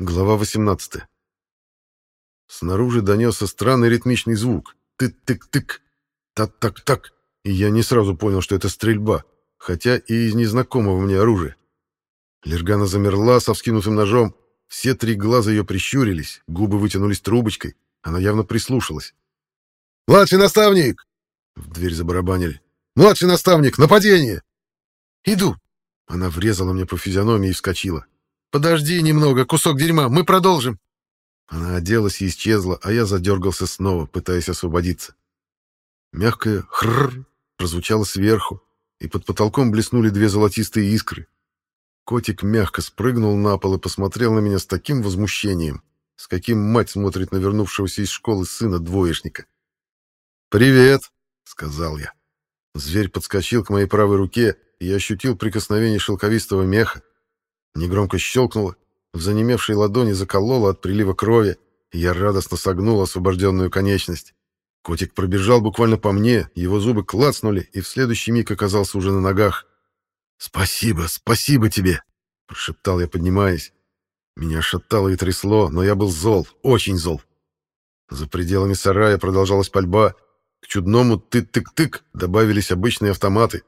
Глава 18. Снаружи донесся странный ритмичный звук. Тык-тык-тык, так-так-так. И я не сразу понял, что это стрельба, хотя и из незнакомого мне оружия. Лергана замерла со вскинутым ножом. Все три глаза ее прищурились, губы вытянулись трубочкой. Она явно прислушалась. «Младший наставник!» В дверь забарабанили. «Младший наставник! Нападение!» «Иду!» Она врезала мне по физиономии и вскочила. «Подожди немного, кусок дерьма, мы продолжим!» Она оделась и исчезла, а я задергался снова, пытаясь освободиться. Мягкое «хрррр» прозвучало сверху, и под потолком блеснули две золотистые искры. Котик мягко спрыгнул на пол и посмотрел на меня с таким возмущением, с каким мать смотрит на вернувшегося из школы сына двоечника. «Привет!» — сказал я. Зверь подскочил к моей правой руке, и я ощутил прикосновение шелковистого меха. Негромко щелкнуло, в занемевшей ладони закололо от прилива крови, и я радостно согнул освобожденную конечность. Котик пробежал буквально по мне, его зубы клацнули, и в следующий миг оказался уже на ногах. «Спасибо, спасибо тебе!» — прошептал я, поднимаясь. Меня шатало и трясло, но я был зол, очень зол. За пределами сарая продолжалась пальба. К чудному «тык-тык-тык» добавились обычные автоматы,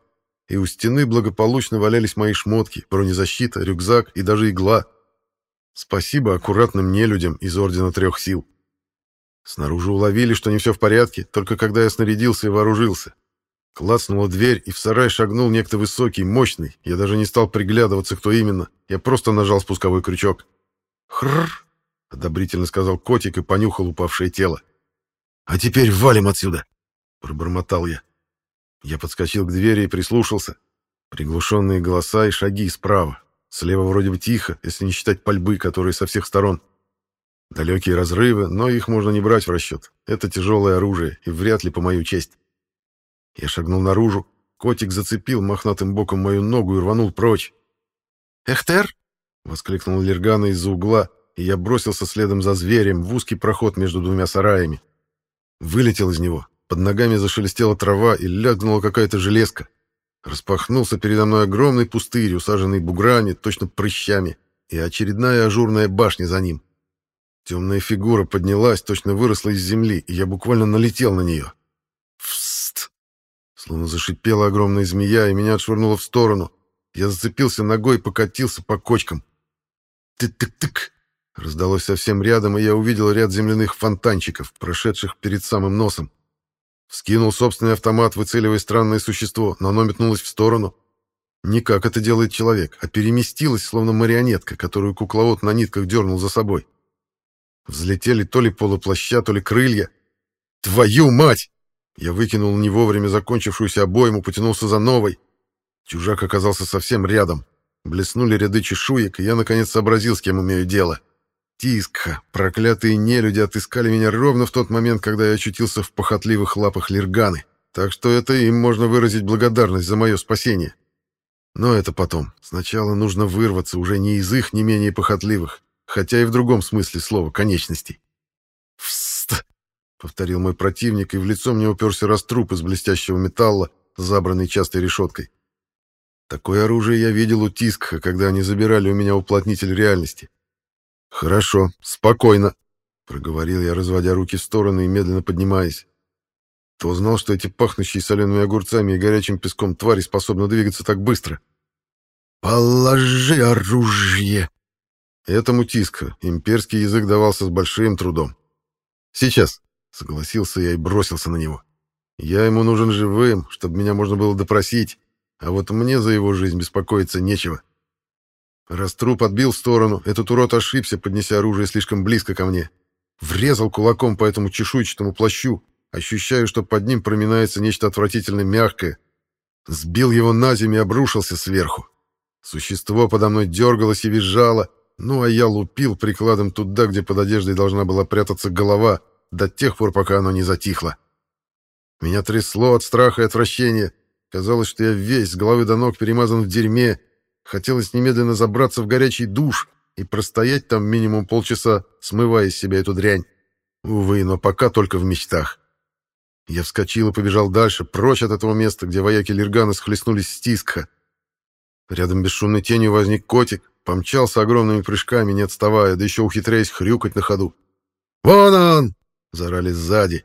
и у стены благополучно валялись мои шмотки, бронезащита, рюкзак и даже игла. Спасибо аккуратным нелюдям из Ордена Трех Сил. Снаружи уловили, что не все в порядке, только когда я снарядился и вооружился. Клацнула дверь, и в сарай шагнул некто высокий, мощный. Я даже не стал приглядываться, кто именно. Я просто нажал спусковой крючок. «Хрррр!» — одобрительно сказал котик и понюхал упавшее тело. «А теперь валим отсюда!» — пробормотал я. Я подскочил к двери и прислушался. Приглушенные голоса и шаги справа. Слева вроде бы тихо, если не считать пальбы, которые со всех сторон. Далекие разрывы, но их можно не брать в расчет. Это тяжелое оружие, и вряд ли по мою честь. Я шагнул наружу. Котик зацепил мохнатым боком мою ногу и рванул прочь. «Эхтер!» — воскликнул Лергана из-за угла, и я бросился следом за зверем в узкий проход между двумя сараями. Вылетел из него. Под ногами зашелестела трава и лягнула какая-то железка. Распахнулся передо мной огромный пустырь, усаженный буграми, точно прыщами, и очередная ажурная башня за ним. Темная фигура поднялась, точно выросла из земли, и я буквально налетел на нее. Вст! Словно зашипела огромная змея, и меня отшвырнуло в сторону. Я зацепился ногой и покатился по кочкам. Тык-тык-тык! Раздалось совсем рядом, и я увидел ряд земляных фонтанчиков, прошедших перед самым носом. Вскинул собственный автомат, выцеливая странное существо, но оно метнулось в сторону. Не как это делает человек, а переместилось, словно марионетка, которую кукловод на нитках дернул за собой. Взлетели то ли полуплаща, то ли крылья. «Твою мать!» Я выкинул не вовремя закончившуюся обойму, потянулся за новой. Чужак оказался совсем рядом. Блеснули ряды чешуек, и я наконец сообразил, с кем умею дело. Тискха, проклятые нелюди отыскали меня ровно в тот момент, когда я очутился в похотливых лапах Лирганы. Так что это им можно выразить благодарность за мое спасение. Но это потом. Сначала нужно вырваться уже не из их не менее похотливых, хотя и в другом смысле слова конечностей. «Вст!» — повторил мой противник, и в лицо мне уперся раструб из блестящего металла, забранный частой решеткой. Такое оружие я видел у Тискха, когда они забирали у меня уплотнитель реальности. «Хорошо, спокойно», — проговорил я, разводя руки в стороны и медленно поднимаясь. Кто знал, что эти пахнущие солеными огурцами и горячим песком твари способны двигаться так быстро? «Положи оружие!» Этому тиска имперский язык давался с большим трудом. «Сейчас», — согласился я и бросился на него. «Я ему нужен живым, чтобы меня можно было допросить, а вот мне за его жизнь беспокоиться нечего». Раз труп отбил в сторону, этот урод ошибся, поднеся оружие слишком близко ко мне. Врезал кулаком по этому чешуйчатому плащу, ощущаю, что под ним проминается нечто отвратительно мягкое. Сбил его на землю и обрушился сверху. Существо подо мной дергалось и визжало, ну а я лупил прикладом туда, где под одеждой должна была прятаться голова, до тех пор, пока оно не затихло. Меня трясло от страха и отвращения. Казалось, что я весь с головы до ног перемазан в дерьме. Хотелось немедленно забраться в горячий душ и простоять там минимум полчаса, смывая из себя эту дрянь. Увы, но пока только в мечтах. Я вскочил и побежал дальше, прочь от этого места, где вояки Лиргана схлестнулись с Тискха. Рядом бесшумной тенью возник котик, помчался огромными прыжками, не отставая, да еще ухитряясь хрюкать на ходу. «Вон он!» — заорали сзади.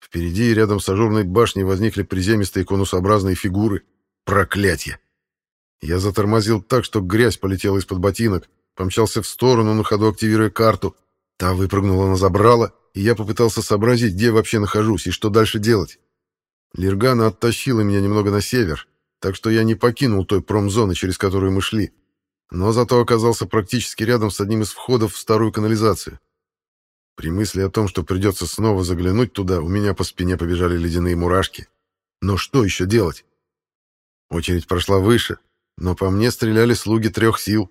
Впереди и рядом с ажурной башней возникли приземистые конусообразные фигуры. Проклятье! Я затормозил так, что грязь полетела из-под ботинок, помчался в сторону, на ходу активируя карту. Та выпрыгнула на забрало, и я попытался сообразить, где вообще нахожусь и что дальше делать. Лиргана оттащила меня немного на север, так что я не покинул той промзоны, через которую мы шли, но зато оказался практически рядом с одним из входов в старую канализацию. При мысли о том, что придется снова заглянуть туда, у меня по спине побежали ледяные мурашки. Но что еще делать? Очередь прошла выше, но по мне стреляли слуги трех сил.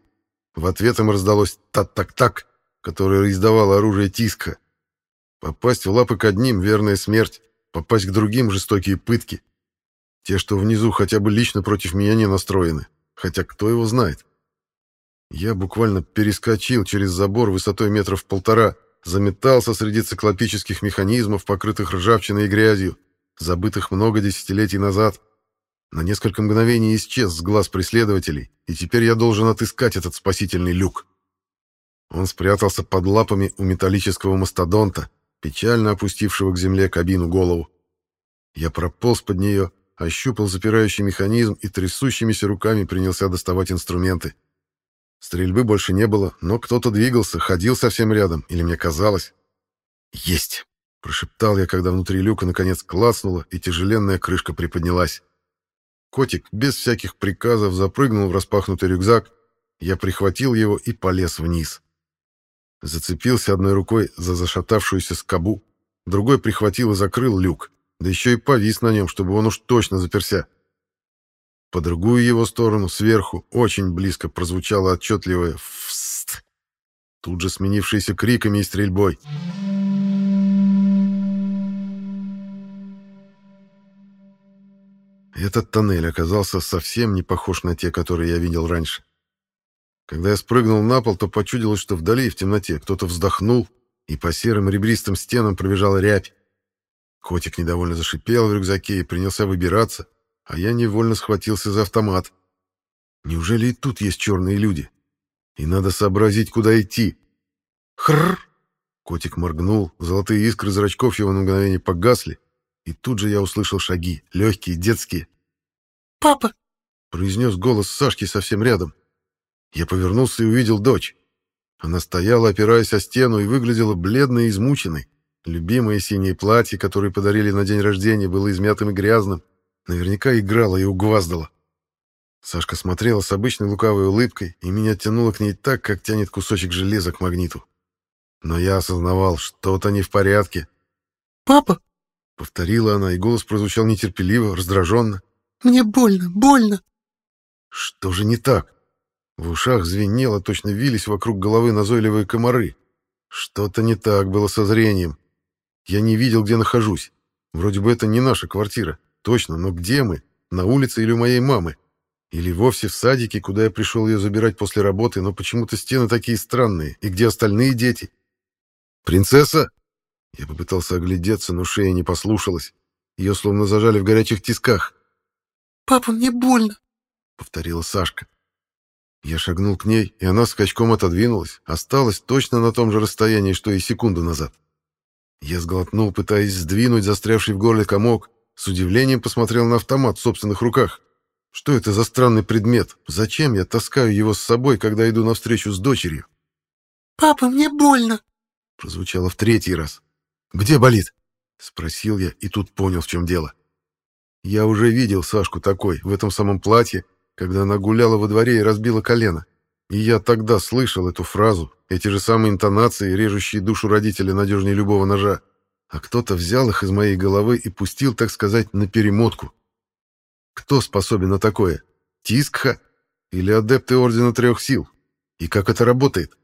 В ответ им раздалось «так-так-так», которое издавало оружие Тиска. Попасть в лапы к одним — верная смерть, попасть к другим — жестокие пытки. Те, что внизу, хотя бы лично против меня не настроены, хотя кто его знает. Я буквально перескочил через забор высотой метров полтора, заметался среди циклопических механизмов, покрытых ржавчиной и грязью, забытых много десятилетий назад. На несколько мгновений исчез с глаз преследователей, и теперь я должен отыскать этот спасительный люк. Он спрятался под лапами у металлического мастодонта, печально опустившего к земле кабину голову. Я прополз под нее, ощупал запирающий механизм и трясущимися руками принялся доставать инструменты. Стрельбы больше не было, но кто-то двигался, ходил совсем рядом, или мне казалось. «Есть!» — прошептал я, когда внутри люка наконец клацнуло, и тяжеленная крышка приподнялась. Котик без всяких приказов запрыгнул в распахнутый рюкзак, я прихватил его и полез вниз. Зацепился одной рукой за зашатавшуюся скобу, другой прихватил и закрыл люк, да еще и повис на нем, чтобы он уж точно заперся. По другую его сторону, сверху, очень близко прозвучало отчетливое «фст», тут же сменившееся криками и стрельбой. Этот тоннель оказался совсем не похож на те, которые я видел раньше. Когда я спрыгнул на пол, то почудилось, что вдали, в темноте, кто-то вздохнул, и по серым ребристым стенам пробежала рябь. Котик недовольно зашипел в рюкзаке и принялся выбираться, а я невольно схватился за автомат. Неужели и тут есть черные люди? И надо сообразить, куда идти. Хрррр! Котик моргнул, золотые искры зрачков его на мгновение погасли, и тут же я услышал шаги, легкие, детские. «Папа!» — произнес голос Сашки совсем рядом. Я повернулся и увидел дочь. Она стояла, опираясь о стену, и выглядела бледной и измученной. Любимое синее платье, которое подарили на день рождения, было измятым и грязным. Наверняка играла и угваздала. Сашка смотрела с обычной лукавой улыбкой, и меня тянуло к ней так, как тянет кусочек железа к магниту. Но я осознавал, что-то не в порядке. «Папа!» — повторила она, и голос прозвучал нетерпеливо, раздраженно. «Мне больно, больно!» «Что же не так?» В ушах звенело, точно вились вокруг головы назойливые комары. Что-то не так было со зрением. Я не видел, где нахожусь. Вроде бы это не наша квартира. Точно, но где мы? На улице или у моей мамы? Или вовсе в садике, куда я пришел ее забирать после работы, но почему-то стены такие странные. И где остальные дети? «Принцесса?» Я попытался оглядеться, но шея не послушалась. Ее словно зажали в горячих тисках. «Папа, мне больно», — повторила Сашка. Я шагнул к ней, и она скачком отодвинулась, осталась точно на том же расстоянии, что и секунду назад. Я сглотнул, пытаясь сдвинуть застрявший в горле комок, с удивлением посмотрел на автомат в собственных руках. Что это за странный предмет? Зачем я таскаю его с собой, когда иду навстречу с дочерью? «Папа, мне больно!» Прозвучало в третий раз. «Где болит?» Спросил я и тут понял, в чем дело. Я уже видел Сашку такой, в этом самом платье, когда она гуляла во дворе и разбила колено. И я тогда слышал эту фразу, эти же самые интонации, режущие душу родителя надежнее любого ножа. А кто-то взял их из моей головы и пустил, так сказать, на перемотку. Кто способен на такое? Тискха? Или адепты Ордена Трех Сил? И как это работает?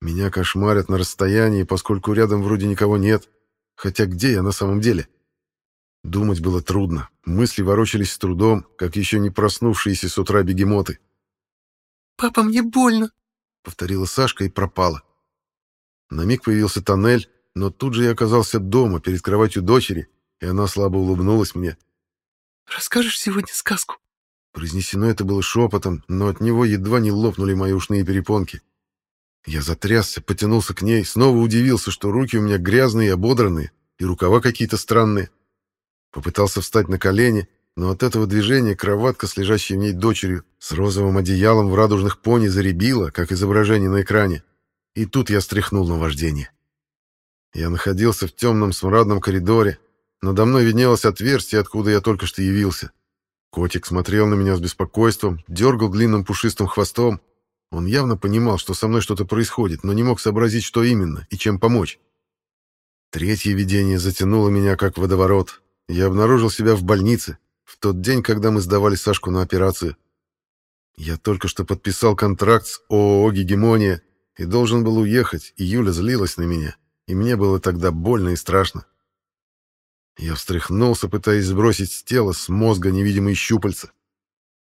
Меня кошмарят на расстоянии, поскольку рядом вроде никого нет. Хотя где я на самом деле? — Думать было трудно. Мысли ворочались с трудом, как еще не проснувшиеся с утра бегемоты. «Папа, мне больно», — повторила Сашка и пропала. На миг появился тоннель, но тут же я оказался дома, перед кроватью дочери, и она слабо улыбнулась мне. «Расскажешь сегодня сказку?» Произнесено это было шепотом, но от него едва не лопнули мои ушные перепонки. Я затрясся, потянулся к ней, снова удивился, что руки у меня грязные и ободранные, и рукава какие-то странные. Попытался встать на колени, но от этого движения кроватка с лежащей в ней дочерью с розовым одеялом в радужных пони заребила, как изображение на экране. И тут я стряхнул на вождение. Я находился в темном смрадном коридоре. Надо мной виднелось отверстие, откуда я только что явился. Котик смотрел на меня с беспокойством, дергал длинным пушистым хвостом. Он явно понимал, что со мной что-то происходит, но не мог сообразить, что именно и чем помочь. Третье видение затянуло меня, как водоворот. Я обнаружил себя в больнице, в тот день, когда мы сдавали Сашку на операцию. Я только что подписал контракт с ООО «Гегемония» и должен был уехать, и Юля злилась на меня, и мне было тогда больно и страшно. Я встряхнулся, пытаясь сбросить с тела, с мозга невидимые щупальца.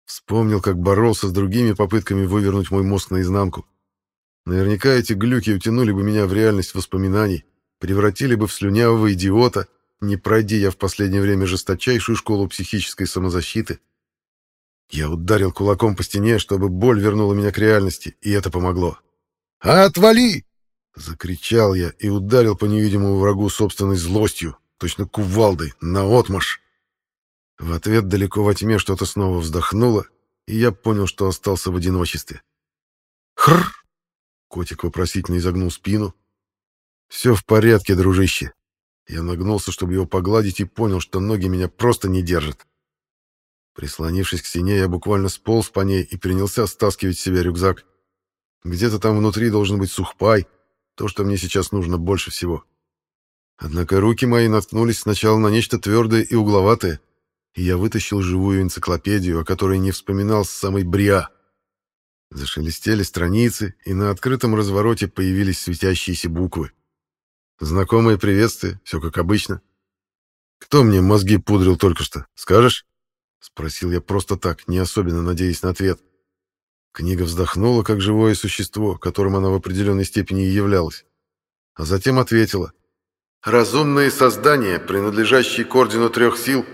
Вспомнил, как боролся с другими попытками вывернуть мой мозг наизнанку. Наверняка эти глюки утянули бы меня в реальность воспоминаний, превратили бы в слюнявого идиота, не пройди я в последнее время жесточайшую школу психической самозащиты. Я ударил кулаком по стене, чтобы боль вернула меня к реальности, и это помогло. «Отвали!» — закричал я и ударил по невидимому врагу собственной злостью, точно кувалдой, наотмашь. В ответ далеко во тьме что-то снова вздохнуло, и я понял, что остался в одиночестве. «Хрррр!» — котик вопросительно изогнул спину. «Все в порядке, дружище». Я нагнулся, чтобы его погладить, и понял, что ноги меня просто не держат. Прислонившись к стене, я буквально сполз по ней и принялся стаскивать с себя рюкзак. Где-то там внутри должен быть сухпай, то, что мне сейчас нужно больше всего. Однако руки мои наткнулись сначала на нечто твердое и угловатое, и я вытащил живую энциклопедию, о которой не вспоминал с самой Бриа. Зашелестели страницы, и на открытом развороте появились светящиеся буквы. Знакомые приветствия, все как обычно. «Кто мне мозги пудрил только что, скажешь?» — спросил я просто так, не особенно надеясь на ответ. Книга вздохнула, как живое существо, которым она в определенной степени и являлась. А затем ответила. «Разумные создания, принадлежащие к Ордену Трех Сил,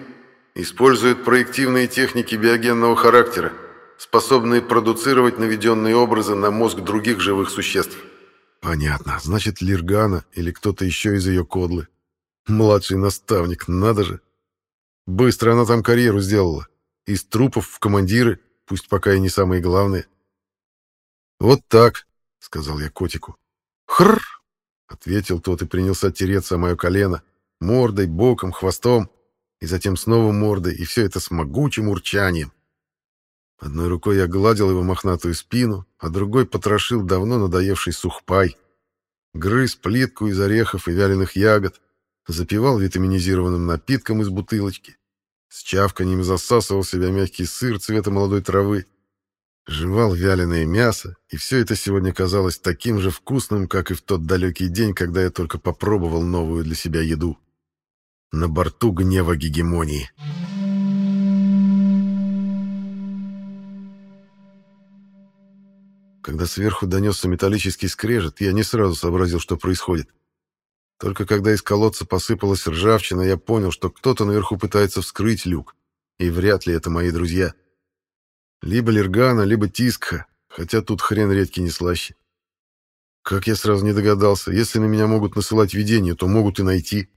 используют проективные техники биогенного характера, способные продуцировать наведенные образы на мозг других живых существ. Понятно, значит, Лиргана или кто-то еще из ее кодлы. Младший наставник, надо же. Быстро она там карьеру сделала. Из трупов в командиры, пусть пока и не самые главные. «Вот так», — сказал я котику. «Хрррр», — ответил тот и принялся тереться о мое колено, мордой, боком, хвостом и затем снова мордой, и все это с могучим урчанием. Одной рукой я гладил его мохнатую спину, а другой потрошил давно надоевший сухпай. Грыз плитку из орехов и вяленых ягод, запивал витаминизированным напитком из бутылочки, с чавканием засасывал себя мягкий сыр цвета молодой травы, жевал вяленое мясо, и все это сегодня казалось таким же вкусным, как и в тот далекий день, когда я только попробовал новую для себя еду на борту гнева гегемонии. Когда сверху донесся металлический скрежет, я не сразу сообразил, что происходит. Только когда из колодца посыпалась ржавчина, я понял, что кто-то наверху пытается вскрыть люк, и вряд ли это мои друзья. Либо Лергана, либо Тискха, хотя тут хрен редкий не слаще. Как я сразу не догадался, если на меня могут насылать видения, то могут и найти.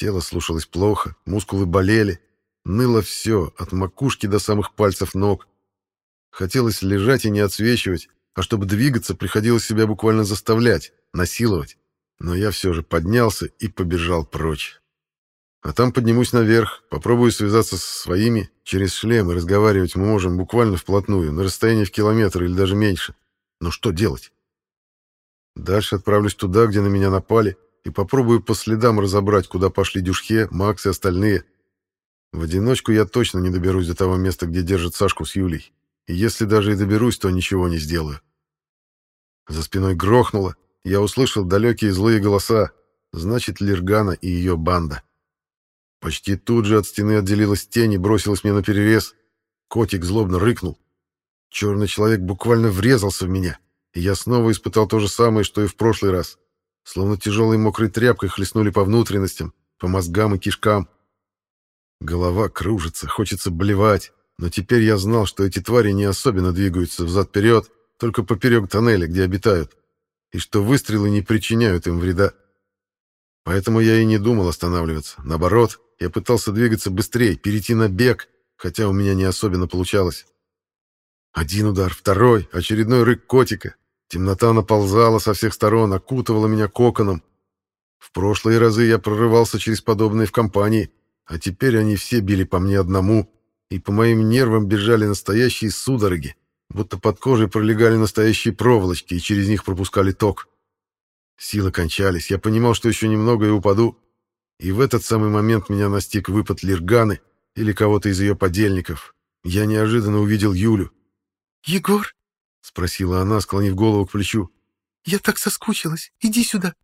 Тело слушалось плохо, мускулы болели, ныло все, от макушки до самых пальцев ног. Хотелось лежать и не отсвечивать, а чтобы двигаться, приходилось себя буквально заставлять, насиловать. Но я все же поднялся и побежал прочь. А там поднимусь наверх, попробую связаться со своими. Через шлем и разговаривать мы можем буквально вплотную, на расстоянии в километр или даже меньше. Но что делать? Дальше отправлюсь туда, где на меня напали, и попробую по следам разобрать, куда пошли Дюшхе, Макс и остальные. В одиночку я точно не доберусь до того места, где держат Сашку с Юлей. И если даже и доберусь, то ничего не сделаю. За спиной грохнуло, я услышал далекие злые голоса. Значит, Лиргана и ее банда. Почти тут же от стены отделилась тень и бросилась мне на перерез. Котик злобно рыкнул. Черный человек буквально врезался в меня, и я снова испытал то же самое, что и в прошлый раз. Словно тяжелой мокрой тряпкой хлестнули по внутренностям, по мозгам и кишкам. Голова кружится, хочется блевать, Но теперь я знал, что эти твари не особенно двигаются взад-вперед, только поперек тоннеля, где обитают, и что выстрелы не причиняют им вреда. Поэтому я и не думал останавливаться. Наоборот, я пытался двигаться быстрее, перейти на бег, хотя у меня не особенно получалось. Один удар, второй, очередной рык котика. Темнота наползала со всех сторон, окутывала меня коконом. В прошлые разы я прорывался через подобные в компании, а теперь они все били по мне одному, и по моим нервам бежали настоящие судороги, будто под кожей пролегали настоящие проволочки, и через них пропускали ток. Силы кончались, я понимал, что еще немного и упаду, и в этот самый момент меня настиг выпад Лирганы или кого-то из ее подельников. Я неожиданно увидел Юлю. «Егор?» — спросила она, склонив голову к плечу. «Я так соскучилась. Иди сюда».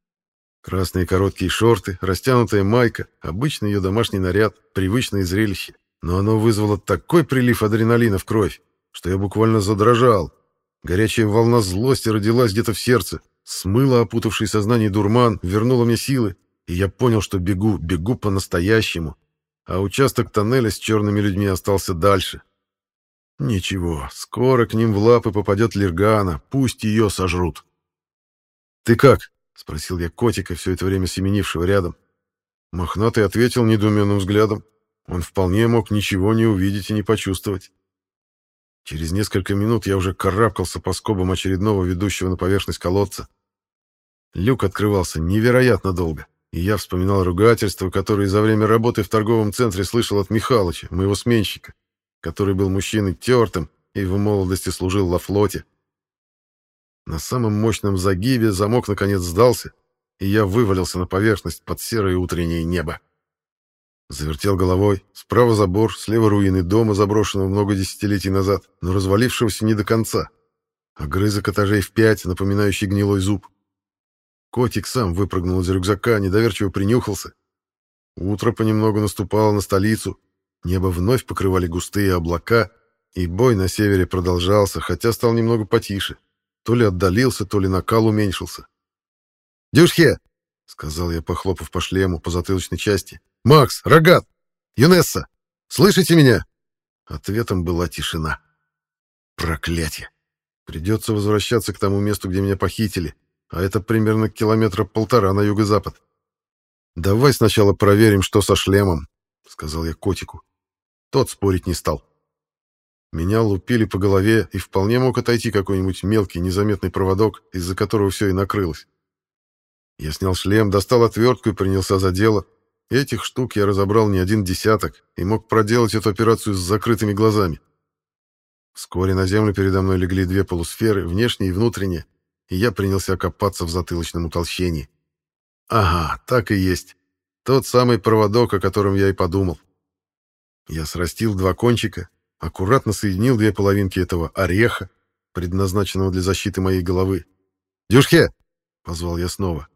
Красные короткие шорты, растянутая майка, обычный ее домашний наряд, привычное зрелище. Но оно вызвало такой прилив адреналина в кровь, что я буквально задрожал. Горячая волна злости родилась где-то в сердце, смыла опутавший сознание дурман, вернула мне силы, и я понял, что бегу, бегу по-настоящему, а участок тоннеля с черными людьми остался дальше. Ничего, скоро к ним в лапы попадет Лиргана, пусть ее сожрут. «Ты как?» — спросил я котика, все это время семенившего рядом. Мохнатый ответил недоуменным взглядом. Он вполне мог ничего не увидеть и не почувствовать. Через несколько минут я уже карабкался по скобам очередного ведущего на поверхность колодца. Люк открывался невероятно долго, и я вспоминал ругательства, которые за время работы в торговом центре слышал от Михалыча, моего сменщика, который был мужчиной тертым и в молодости служил во флоте. На самом мощном загибе замок наконец сдался, и я вывалился на поверхность под серое утреннее небо. Завертел головой. Справа забор, слева руины дома, заброшенного много десятилетий назад, но развалившегося не до конца. Огрызок этажей в пять, напоминающий гнилой зуб. Котик сам выпрыгнул из рюкзака, недоверчиво принюхался. Утро понемногу наступало на столицу. Небо вновь покрывали густые облака, и бой на севере продолжался, хотя стал немного потише. То ли отдалился, то ли накал уменьшился. «Дюшхе!» — сказал я, похлопав по шлему, по затылочной части. «Макс! Рогат! Юнесса! Слышите меня?» Ответом была тишина. Проклятие! Придется возвращаться к тому месту, где меня похитили, а это примерно километра полтора на юго-запад. «Давай сначала проверим, что со шлемом», — сказал я котику. Тот спорить не стал. Меня лупили по голове, и вполне мог отойти какой-нибудь мелкий незаметный проводок, из-за которого все и накрылось. Я снял шлем, достал отвертку и принялся за дело. Этих штук я разобрал не один десяток и мог проделать эту операцию с закрытыми глазами. Вскоре на землю передо мной легли две полусферы, внешняя и внутренняя, и я принялся копаться в затылочном утолщении. Ага, так и есть. Тот самый проводок, о котором я и подумал. Я срастил два кончика, аккуратно соединил две половинки этого ореха, предназначенного для защиты моей головы. «Дюшхе!» — позвал я снова.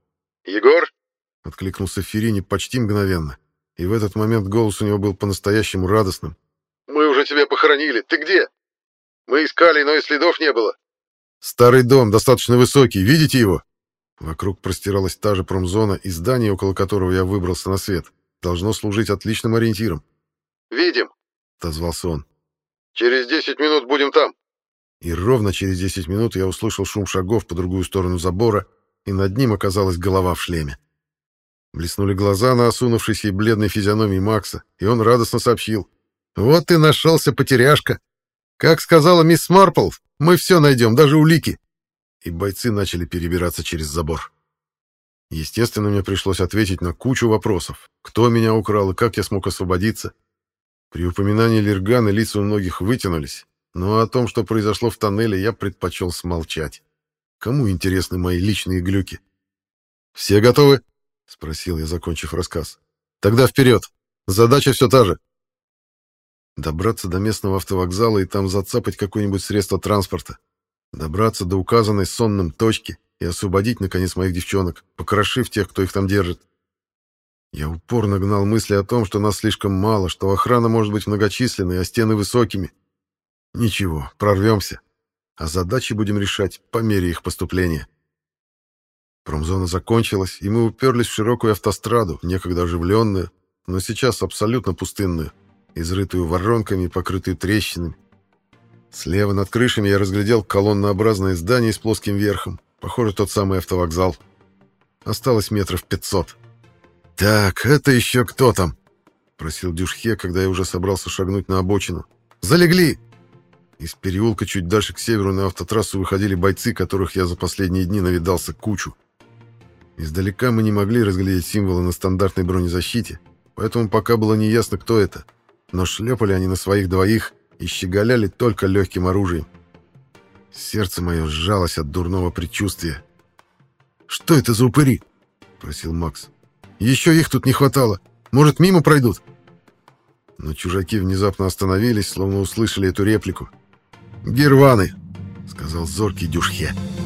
«Егор?» — откликнулся Ферини почти мгновенно, и в этот момент голос у него был по-настоящему радостным. «Мы уже тебя похоронили. Ты где? Мы искали, но и следов не было». «Старый дом, достаточно высокий. Видите его?» Вокруг простиралась та же промзона, и здание, около которого я выбрался на свет, должно служить отличным ориентиром. «Видим», — отозвался он. «Через десять минут будем там». И ровно через десять минут я услышал шум шагов по другую сторону забора, и над ним оказалась голова в шлеме. Блеснули глаза на осунувшейся и бледной физиономии Макса, и он радостно сообщил. «Вот ты нашелся, потеряшка! Как сказала мисс Марпл, мы все найдем, даже улики!» И бойцы начали перебираться через забор. Естественно, мне пришлось ответить на кучу вопросов. Кто меня украл и как я смог освободиться? При упоминании Лиргана лица у многих вытянулись, но о том, что произошло в тоннеле, я предпочел смолчать. Кому интересны мои личные глюки? «Все готовы?» — спросил я, закончив рассказ. «Тогда вперед! Задача все та же!» Добраться до местного автовокзала и там зацапать какое-нибудь средство транспорта. Добраться до указанной сонным точки и освободить, наконец, моих девчонок, покрошив тех, кто их там держит. Я упорно гнал мысли о том, что нас слишком мало, что охрана может быть многочисленной, а стены высокими. Ничего, прорвемся а задачи будем решать по мере их поступления. Промзона закончилась, и мы уперлись в широкую автостраду, некогда оживленную, но сейчас абсолютно пустынную. изрытую воронками и покрытую трещинами. Слева над крышами я разглядел колоннообразное здание с плоским верхом. Похоже, тот самый автовокзал. Осталось метров пятьсот. «Так, это еще кто там?» — просил Дюшхе, когда я уже собрался шагнуть на обочину. «Залегли!» Из переулка чуть дальше к северу на автотрассу выходили бойцы, которых я за последние дни навидался кучу. Издалека мы не могли разглядеть символы на стандартной бронезащите, поэтому пока было неясно, кто это. Но шлепали они на своих двоих и щеголяли только легким оружием. Сердце мое сжалось от дурного предчувствия. «Что это за упыри?» — просил Макс. «Еще их тут не хватало. Может, мимо пройдут?» Но чужаки внезапно остановились, словно услышали эту реплику. «Герваны!» — сказал зоркий Дюшхе. «Герваны!»